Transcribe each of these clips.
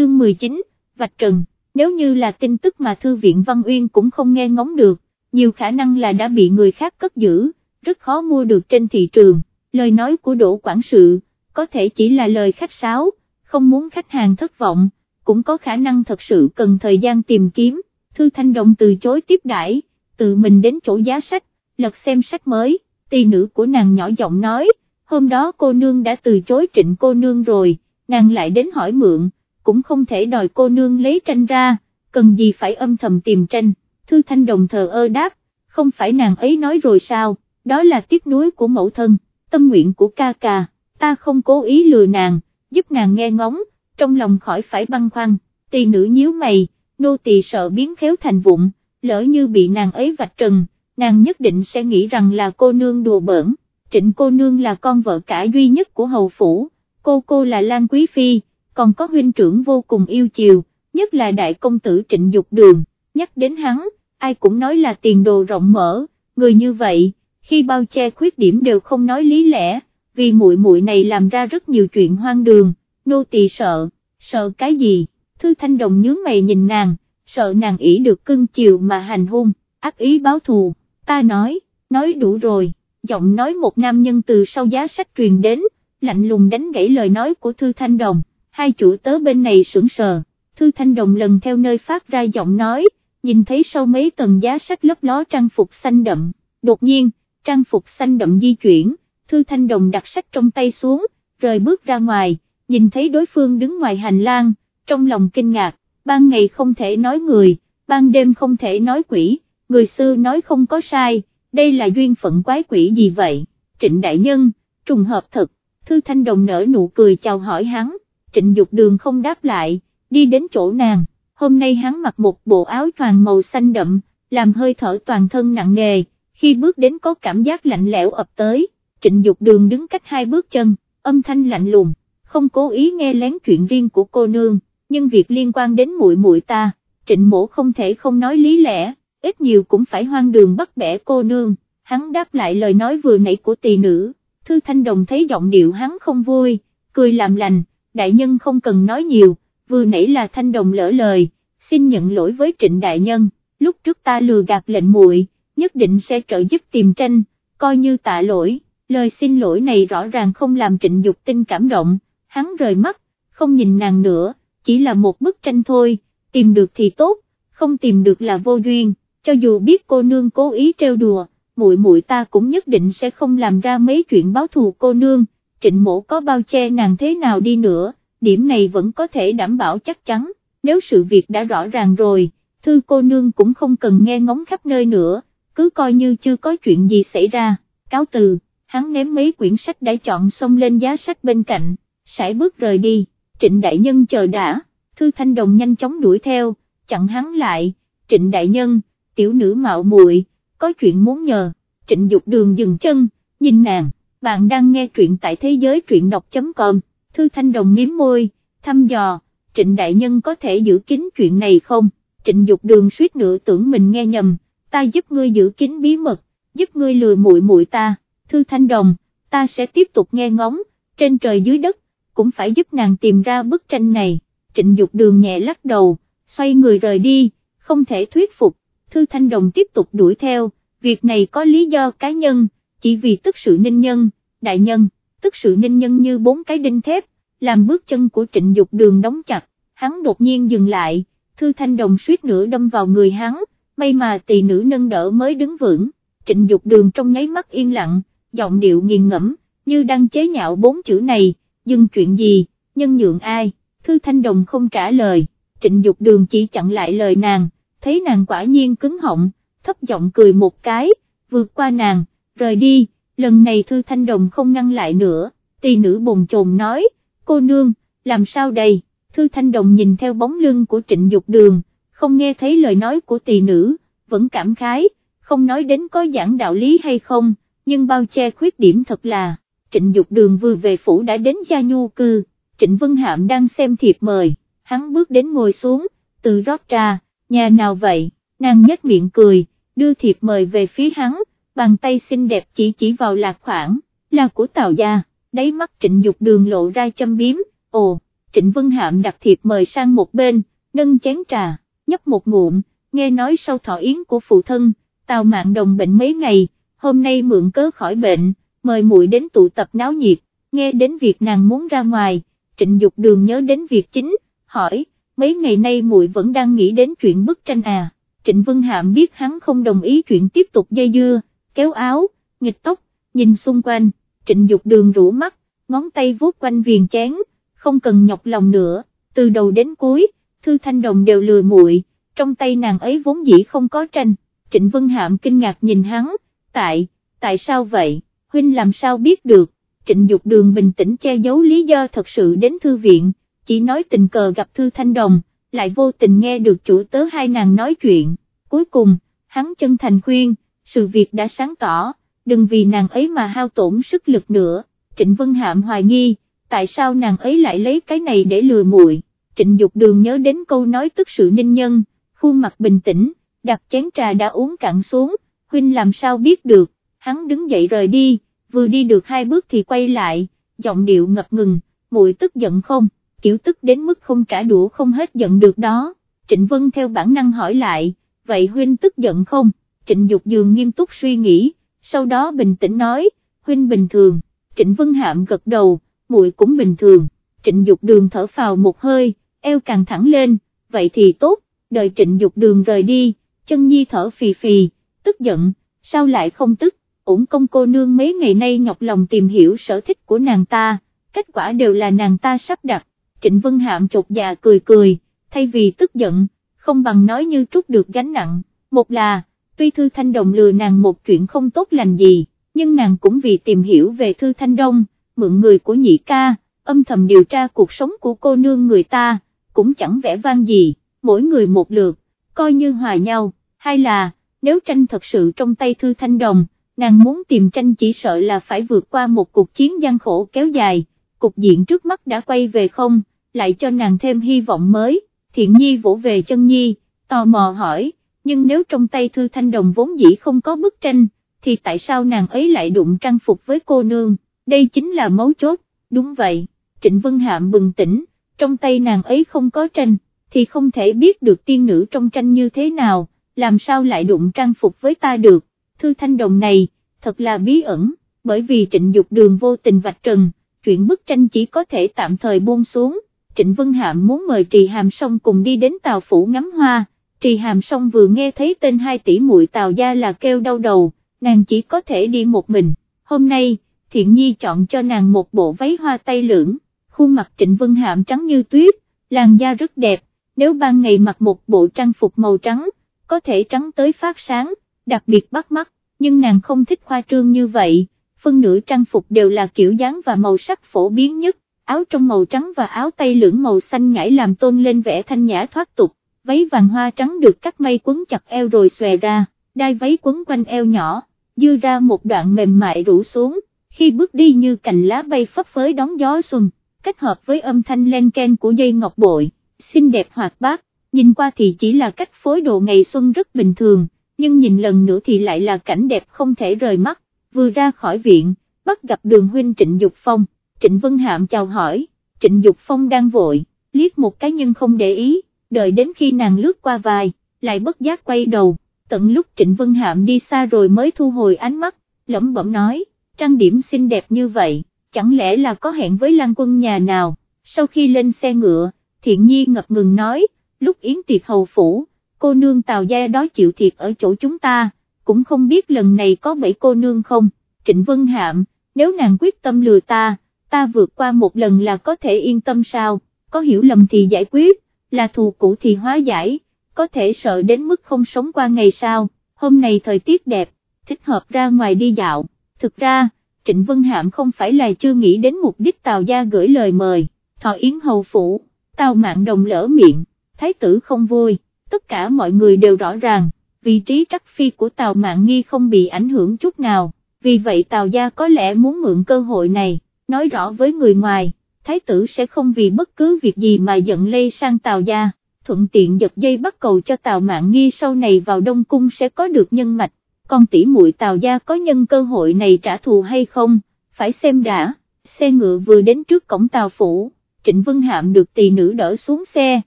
chương 19, Vạch Trần, nếu như là tin tức mà Thư viện Văn Uyên cũng không nghe ngóng được, nhiều khả năng là đã bị người khác cất giữ, rất khó mua được trên thị trường, lời nói của Đỗ Quản sự, có thể chỉ là lời khách sáo, không muốn khách hàng thất vọng, cũng có khả năng thật sự cần thời gian tìm kiếm, Thư Thanh Đồng từ chối tiếp đãi, tự mình đến chỗ giá sách, lật xem sách mới, tỳ nữ của nàng nhỏ giọng nói, hôm đó cô nương đã từ chối trịnh cô nương rồi, nàng lại đến hỏi mượn, cũng không thể đòi cô nương lấy tranh ra, cần gì phải âm thầm tìm tranh, Thư Thanh Đồng thờ ơ đáp, không phải nàng ấy nói rồi sao, đó là tiếc nuối của mẫu thân, tâm nguyện của ca ca, ta không cố ý lừa nàng, giúp nàng nghe ngóng, trong lòng khỏi phải băn khoăn, tỳ nữ nhíu mày, nô tỳ sợ biến khéo thành vụng, lỡ như bị nàng ấy vạch trần, nàng nhất định sẽ nghĩ rằng là cô nương đùa bỡn, trịnh cô nương là con vợ cả duy nhất của hầu phủ, cô cô là Lan Quý Phi, còn có huynh trưởng vô cùng yêu chiều, nhất là đại công tử trịnh dục đường, nhắc đến hắn, ai cũng nói là tiền đồ rộng mở, người như vậy, khi bao che khuyết điểm đều không nói lý lẽ, vì muội muội này làm ra rất nhiều chuyện hoang đường, nô tỳ sợ, sợ cái gì, thư thanh đồng nhướng mày nhìn nàng, sợ nàng ỷ được cưng chiều mà hành hung, ác ý báo thù, ta nói, nói đủ rồi, giọng nói một nam nhân từ sau giá sách truyền đến, lạnh lùng đánh gãy lời nói của thư thanh đồng, hai chủ tớ bên này sững sờ, thư thanh đồng lần theo nơi phát ra giọng nói, nhìn thấy sau mấy tầng giá sách lấp ló trang phục xanh đậm, đột nhiên, trang phục xanh đậm di chuyển, thư thanh đồng đặt sách trong tay xuống, rời bước ra ngoài, nhìn thấy đối phương đứng ngoài hành lang, trong lòng kinh ngạc, ban ngày không thể nói người, ban đêm không thể nói quỷ, người xưa nói không có sai, đây là duyên phận quái quỷ gì vậy, trịnh đại nhân, trùng hợp thật, thư thanh đồng nở nụ cười chào hỏi hắn, trịnh dục đường không đáp lại, đi đến chỗ nàng, hôm nay hắn mặc một bộ áo choàng màu xanh đậm, làm hơi thở toàn thân nặng nề, khi bước đến có cảm giác lạnh lẽo ập tới, trịnh dục đường đứng cách hai bước chân, âm thanh lạnh lùng, không cố ý nghe lén chuyện riêng của cô nương, nhưng việc liên quan đến muội muội ta, trịnh mổ không thể không nói lý lẽ, ít nhiều cũng phải hoang đường bắt bẻ cô nương, hắn đáp lại lời nói vừa nãy của tỳ nữ, thư thanh đồng thấy giọng điệu hắn không vui, cười làm lành, đại nhân không cần nói nhiều, vừa nãy là thanh đồng lỡ lời, xin nhận lỗi với trịnh đại nhân, lúc trước ta lừa gạt lệnh muội, nhất định sẽ trợ giúp tìm tranh, coi như tạ lỗi, lời xin lỗi này rõ ràng không làm trịnh dục tinh cảm động, hắn rời mắt, không nhìn nàng nữa, chỉ là một bức tranh thôi, tìm được thì tốt, không tìm được là vô duyên, cho dù biết cô nương cố ý trêu đùa, muội muội ta cũng nhất định sẽ không làm ra mấy chuyện báo thù cô nương, trịnh mộ có bao che nàng thế nào đi nữa, điểm này vẫn có thể đảm bảo chắc chắn, nếu sự việc đã rõ ràng rồi, thư cô nương cũng không cần nghe ngóng khắp nơi nữa, cứ coi như chưa có chuyện gì xảy ra, cáo từ, hắn ném mấy quyển sách đã chọn xong lên giá sách bên cạnh, sải bước rời đi, trịnh đại nhân chờ đã, thư thanh đồng nhanh chóng đuổi theo, chặn hắn lại, trịnh đại nhân, tiểu nữ mạo muội có chuyện muốn nhờ, trịnh dục đường dừng chân, nhìn nàng, bạn đang nghe truyện tại thế giới truyện đọc.com, thư thanh đồng miếm môi, thăm dò, trịnh đại nhân có thể giữ kín chuyện này không, trịnh dục đường suýt nữa tưởng mình nghe nhầm, ta giúp ngươi giữ kín bí mật, giúp ngươi lừa muội muội ta, thư thanh đồng, ta sẽ tiếp tục nghe ngóng, trên trời dưới đất, cũng phải giúp nàng tìm ra bức tranh này, trịnh dục đường nhẹ lắc đầu, xoay người rời đi, không thể thuyết phục, thư thanh đồng tiếp tục đuổi theo, việc này có lý do cá nhân, chỉ vì tức sự ninh nhân, đại nhân, tức sự ninh nhân như bốn cái đinh thép, làm bước chân của trịnh dục đường đóng chặt, hắn đột nhiên dừng lại, thư thanh đồng suýt nữa đâm vào người hắn, may mà tỳ nữ nâng đỡ mới đứng vững, trịnh dục đường trong nháy mắt yên lặng, giọng điệu nghiền ngẫm, như đang chế nhạo bốn chữ này, dừng chuyện gì, nhân nhượng ai, thư thanh đồng không trả lời, trịnh dục đường chỉ chặn lại lời nàng, thấy nàng quả nhiên cứng họng, thấp giọng cười một cái, vượt qua nàng, rời đi, lần này thư thanh đồng không ngăn lại nữa, tỳ nữ bồn chồn nói, cô nương, làm sao đây, thư thanh đồng nhìn theo bóng lưng của trịnh dục đường, không nghe thấy lời nói của tỳ nữ, vẫn cảm khái, không nói đến có giảng đạo lý hay không, nhưng bao che khuyết điểm thật là, trịnh dục đường vừa về phủ đã đến gia nhu cư, trịnh Vân Hạm đang xem thiệp mời, hắn bước đến ngồi xuống, tự rót trà, nhà nào vậy, nàng nhếch miệng cười, đưa thiệp mời về phía hắn, bàn tay xinh đẹp chỉ chỉ vào lạc khoảng là của Tào Gia, đáy mắt trịnh dục đường lộ ra châm biếm, ồ, Trịnh Vân Hạm đặt thiệp mời sang một bên, nâng chén trà, nhấp một ngụm, nghe nói sau thọ yến của phụ thân, Tào Mạng Đồng bệnh mấy ngày, hôm nay mượn cớ khỏi bệnh, mời muội đến tụ tập náo nhiệt, nghe đến việc nàng muốn ra ngoài, Trịnh Dục Đường nhớ đến việc chính, hỏi, mấy ngày nay muội vẫn đang nghĩ đến chuyện bức tranh à, Trịnh Vân Hạm biết hắn không đồng ý chuyện tiếp tục dây dưa, kéo áo, nghịch tóc, nhìn xung quanh, Trịnh Dục Đường rũ mắt, ngón tay vuốt quanh viền chén, không cần nhọc lòng nữa, từ đầu đến cuối, Thư Thanh Đồng đều lừa muội, trong tay nàng ấy vốn dĩ không có tranh, Trịnh Vân Hạm kinh ngạc nhìn hắn, tại, tại sao vậy, huynh làm sao biết được, Trịnh Dục Đường bình tĩnh che giấu lý do thật sự đến thư viện, chỉ nói tình cờ gặp Thư Thanh Đồng, lại vô tình nghe được chủ tớ hai nàng nói chuyện, cuối cùng, hắn chân thành khuyên, sự việc đã sáng tỏ, đừng vì nàng ấy mà hao tổn sức lực nữa, Trịnh Vân Hạm hoài nghi, tại sao nàng ấy lại lấy cái này để lừa muội? Trịnh Dục Đường nhớ đến câu nói tức sự ninh nhân, khuôn mặt bình tĩnh, đặt chén trà đã uống cạn xuống, huynh làm sao biết được, hắn đứng dậy rời đi, vừa đi được hai bước thì quay lại, giọng điệu ngập ngừng, muội tức giận không, kiểu tức đến mức không trả đũa không hết giận được đó, Trịnh Vân theo bản năng hỏi lại, vậy huynh tức giận không, Trịnh Dục Dường nghiêm túc suy nghĩ, sau đó bình tĩnh nói, huynh bình thường, Trịnh Vân Hạm gật đầu, muội cũng bình thường, Trịnh Dục Đường thở phào một hơi, eo càng thẳng lên, vậy thì tốt, đợi Trịnh Dục Đường rời đi, chân nhi thở phì phì, tức giận, sao lại không tức, ổn công cô nương mấy ngày nay nhọc lòng tìm hiểu sở thích của nàng ta, kết quả đều là nàng ta sắp đặt, Trịnh Vân Hạm chột già cười cười, thay vì tức giận, không bằng nói như trút được gánh nặng, một là, tuy Thư Thanh Đồng lừa nàng một chuyện không tốt lành gì, nhưng nàng cũng vì tìm hiểu về Thư Thanh Đông, mượn người của nhị ca, âm thầm điều tra cuộc sống của cô nương người ta, cũng chẳng vẻ vang gì, mỗi người một lượt, coi như hòa nhau, hay là, nếu tranh thật sự trong tay Thư Thanh Đồng, nàng muốn tìm tranh chỉ sợ là phải vượt qua một cuộc chiến gian khổ kéo dài, cục diện trước mắt đã quay về không, lại cho nàng thêm hy vọng mới, thiện nhi vỗ về chân nhi, tò mò hỏi, nhưng nếu trong tay Thư Thanh Đồng vốn dĩ không có bức tranh, thì tại sao nàng ấy lại đụng trang phục với cô nương, đây chính là mấu chốt, đúng vậy, Trịnh Vân Hạm bừng tỉnh, trong tay nàng ấy không có tranh, thì không thể biết được tiên nữ trong tranh như thế nào, làm sao lại đụng trang phục với ta được, Thư Thanh Đồng này, thật là bí ẩn, bởi vì trịnh dục đường vô tình vạch trần, chuyện bức tranh chỉ có thể tạm thời buông xuống, Trịnh Vân Hạm muốn mời Trì Hàm Song cùng đi đến Tàu Phủ ngắm hoa, Trì Hàm Song vừa nghe thấy tên hai tỷ muội Tào Gia là kêu đau đầu, nàng chỉ có thể đi một mình, hôm nay, Thiện Nhi chọn cho nàng một bộ váy hoa tay lưỡng, khuôn mặt Trịnh Vân Hạm trắng như tuyết, làn da rất đẹp, nếu ban ngày mặc một bộ trang phục màu trắng, có thể trắng tới phát sáng, đặc biệt bắt mắt, nhưng nàng không thích khoa trương như vậy, phân nửa trang phục đều là kiểu dáng và màu sắc phổ biến nhất, áo trong màu trắng và áo tay lưỡng màu xanh ngải làm tôn lên vẻ thanh nhã thoát tục, váy vàng hoa trắng được cắt mây quấn chặt eo rồi xòe ra, đai váy quấn quanh eo nhỏ, dư ra một đoạn mềm mại rủ xuống, khi bước đi như cành lá bay phấp phới đón gió xuân, kết hợp với âm thanh len ken của dây ngọc bội, xinh đẹp hoạt bát, nhìn qua thì chỉ là cách phối đồ ngày xuân rất bình thường, nhưng nhìn lần nữa thì lại là cảnh đẹp không thể rời mắt, vừa ra khỏi viện, bắt gặp đường huynh Trịnh Dục Phong, Trịnh Vân Hạm chào hỏi, Trịnh Dục Phong đang vội, liếc một cái nhưng không để ý, đợi đến khi nàng lướt qua vai, lại bất giác quay đầu, tận lúc Trịnh Vân Hạm đi xa rồi mới thu hồi ánh mắt, lẩm bẩm nói, trang điểm xinh đẹp như vậy, chẳng lẽ là có hẹn với Lan quân nhà nào, sau khi lên xe ngựa, thiện nhi ngập ngừng nói, lúc yến tiệc hầu phủ, cô nương tào gia đó chịu thiệt ở chỗ chúng ta, cũng không biết lần này có bảy cô nương không, Trịnh Vân Hạm, nếu nàng quyết tâm lừa ta, ta vượt qua một lần là có thể yên tâm sao, có hiểu lầm thì giải quyết, là thù cũ thì hóa giải, có thể sợ đến mức không sống qua ngày sau, hôm nay thời tiết đẹp, thích hợp ra ngoài đi dạo, thực ra, Trịnh Vân Hạm không phải là chưa nghĩ đến mục đích Tào Gia gửi lời mời, thọ yến hầu phủ, Tào Mạng Đồng lỡ miệng, thái tử không vui, tất cả mọi người đều rõ ràng, vị trí trắc phi của Tào Mạng Nghi không bị ảnh hưởng chút nào, vì vậy Tào Gia có lẽ muốn mượn cơ hội này, nói rõ với người ngoài, thái tử sẽ không vì bất cứ việc gì mà giận lây sang Tào Gia, thuận tiện giật dây bắt cầu cho Tào Mạn Nghi sau này vào Đông Cung sẽ có được nhân mạch, Còn tỷ muội Tào Gia có nhân cơ hội này trả thù hay không, phải xem đã, xe ngựa vừa đến trước cổng Tào Phủ, Trịnh Vân Hạm được tỳ nữ đỡ xuống xe,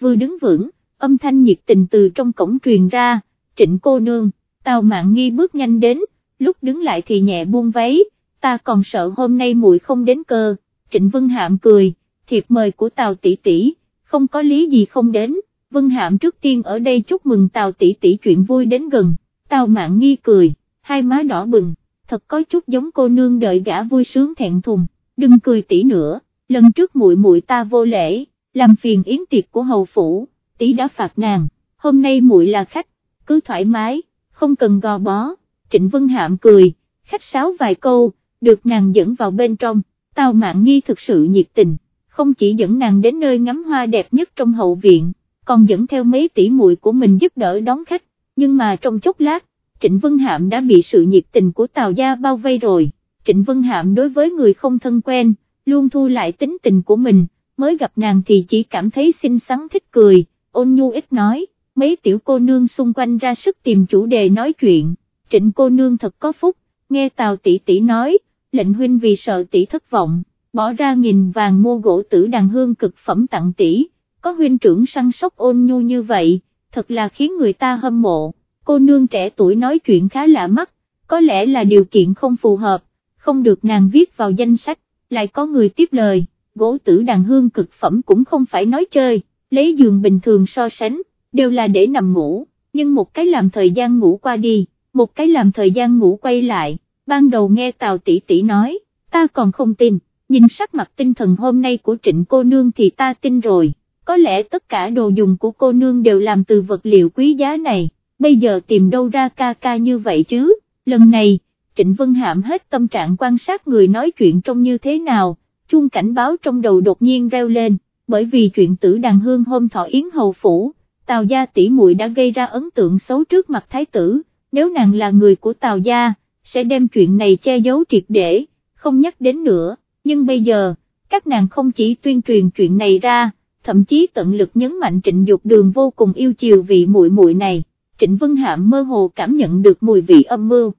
vừa đứng vững, âm thanh nhiệt tình từ trong cổng truyền ra, Trịnh cô nương, Tào Mạn Nghi bước nhanh đến, lúc đứng lại thì nhẹ buông váy, ta còn sợ hôm nay muội không đến cơ, Trịnh Vân Hạm cười, thiệp mời của Tào tỷ tỷ, không có lý gì không đến, Vân Hạm trước tiên ở đây chúc mừng Tào tỷ tỷ chuyện vui đến gần, Tào Mạn Nghi cười, hai má đỏ bừng, thật có chút giống cô nương đợi gã vui sướng thẹn thùng, đừng cười tỷ nữa, lần trước muội muội ta vô lễ, làm phiền yến tiệc của hầu phủ, tỷ đã phạt nàng, hôm nay muội là khách, cứ thoải mái, không cần gò bó, Trịnh Vân Hạm cười, khách sáo vài câu, được nàng dẫn vào bên trong, Tào Mạn Nghi thực sự nhiệt tình, không chỉ dẫn nàng đến nơi ngắm hoa đẹp nhất trong hậu viện, còn dẫn theo mấy tỷ muội của mình giúp đỡ đón khách, nhưng mà trong chốc lát, Trịnh Vân Hạm đã bị sự nhiệt tình của Tào Gia bao vây rồi, Trịnh Vân Hạm đối với người không thân quen, luôn thu lại tính tình của mình, mới gặp nàng thì chỉ cảm thấy xinh xắn thích cười, ôn nhu ít nói, mấy tiểu cô nương xung quanh ra sức tìm chủ đề nói chuyện, trịnh cô nương thật có phúc, nghe Tào tỷ tỷ nói, lệnh huynh vì sợ tỷ thất vọng, bỏ ra nghìn vàng mua gỗ tử đàn hương cực phẩm tặng tỷ, có huynh trưởng săn sóc ôn nhu như vậy, thật là khiến người ta hâm mộ, cô nương trẻ tuổi nói chuyện khá lạ mắt, có lẽ là điều kiện không phù hợp, không được nàng viết vào danh sách, lại có người tiếp lời, gỗ tử đàn hương cực phẩm cũng không phải nói chơi, lấy giường bình thường so sánh, đều là để nằm ngủ, nhưng một cái làm thời gian ngủ qua đi, một cái làm thời gian ngủ quay lại, ban đầu nghe Tào tỷ tỷ nói, ta còn không tin, nhìn sắc mặt tinh thần hôm nay của trịnh cô nương thì ta tin rồi, có lẽ tất cả đồ dùng của cô nương đều làm từ vật liệu quý giá này, bây giờ tìm đâu ra ca ca như vậy chứ, lần này, Trịnh Vân Hạm hết tâm trạng quan sát người nói chuyện trông như thế nào, chuông cảnh báo trong đầu đột nhiên reo lên, bởi vì chuyện tử đàn hương hôm thọ yến hầu phủ, Tào gia tỷ muội đã gây ra ấn tượng xấu trước mặt thái tử, nếu nàng là người của Tào gia, sẽ đem chuyện này che giấu triệt để, không nhắc đến nữa, nhưng bây giờ, các nàng không chỉ tuyên truyền chuyện này ra, thậm chí tận lực nhấn mạnh trịnh dục đường vô cùng yêu chiều vị muội muội này, trịnh Vân Hạm mơ hồ cảm nhận được mùi vị âm mưu.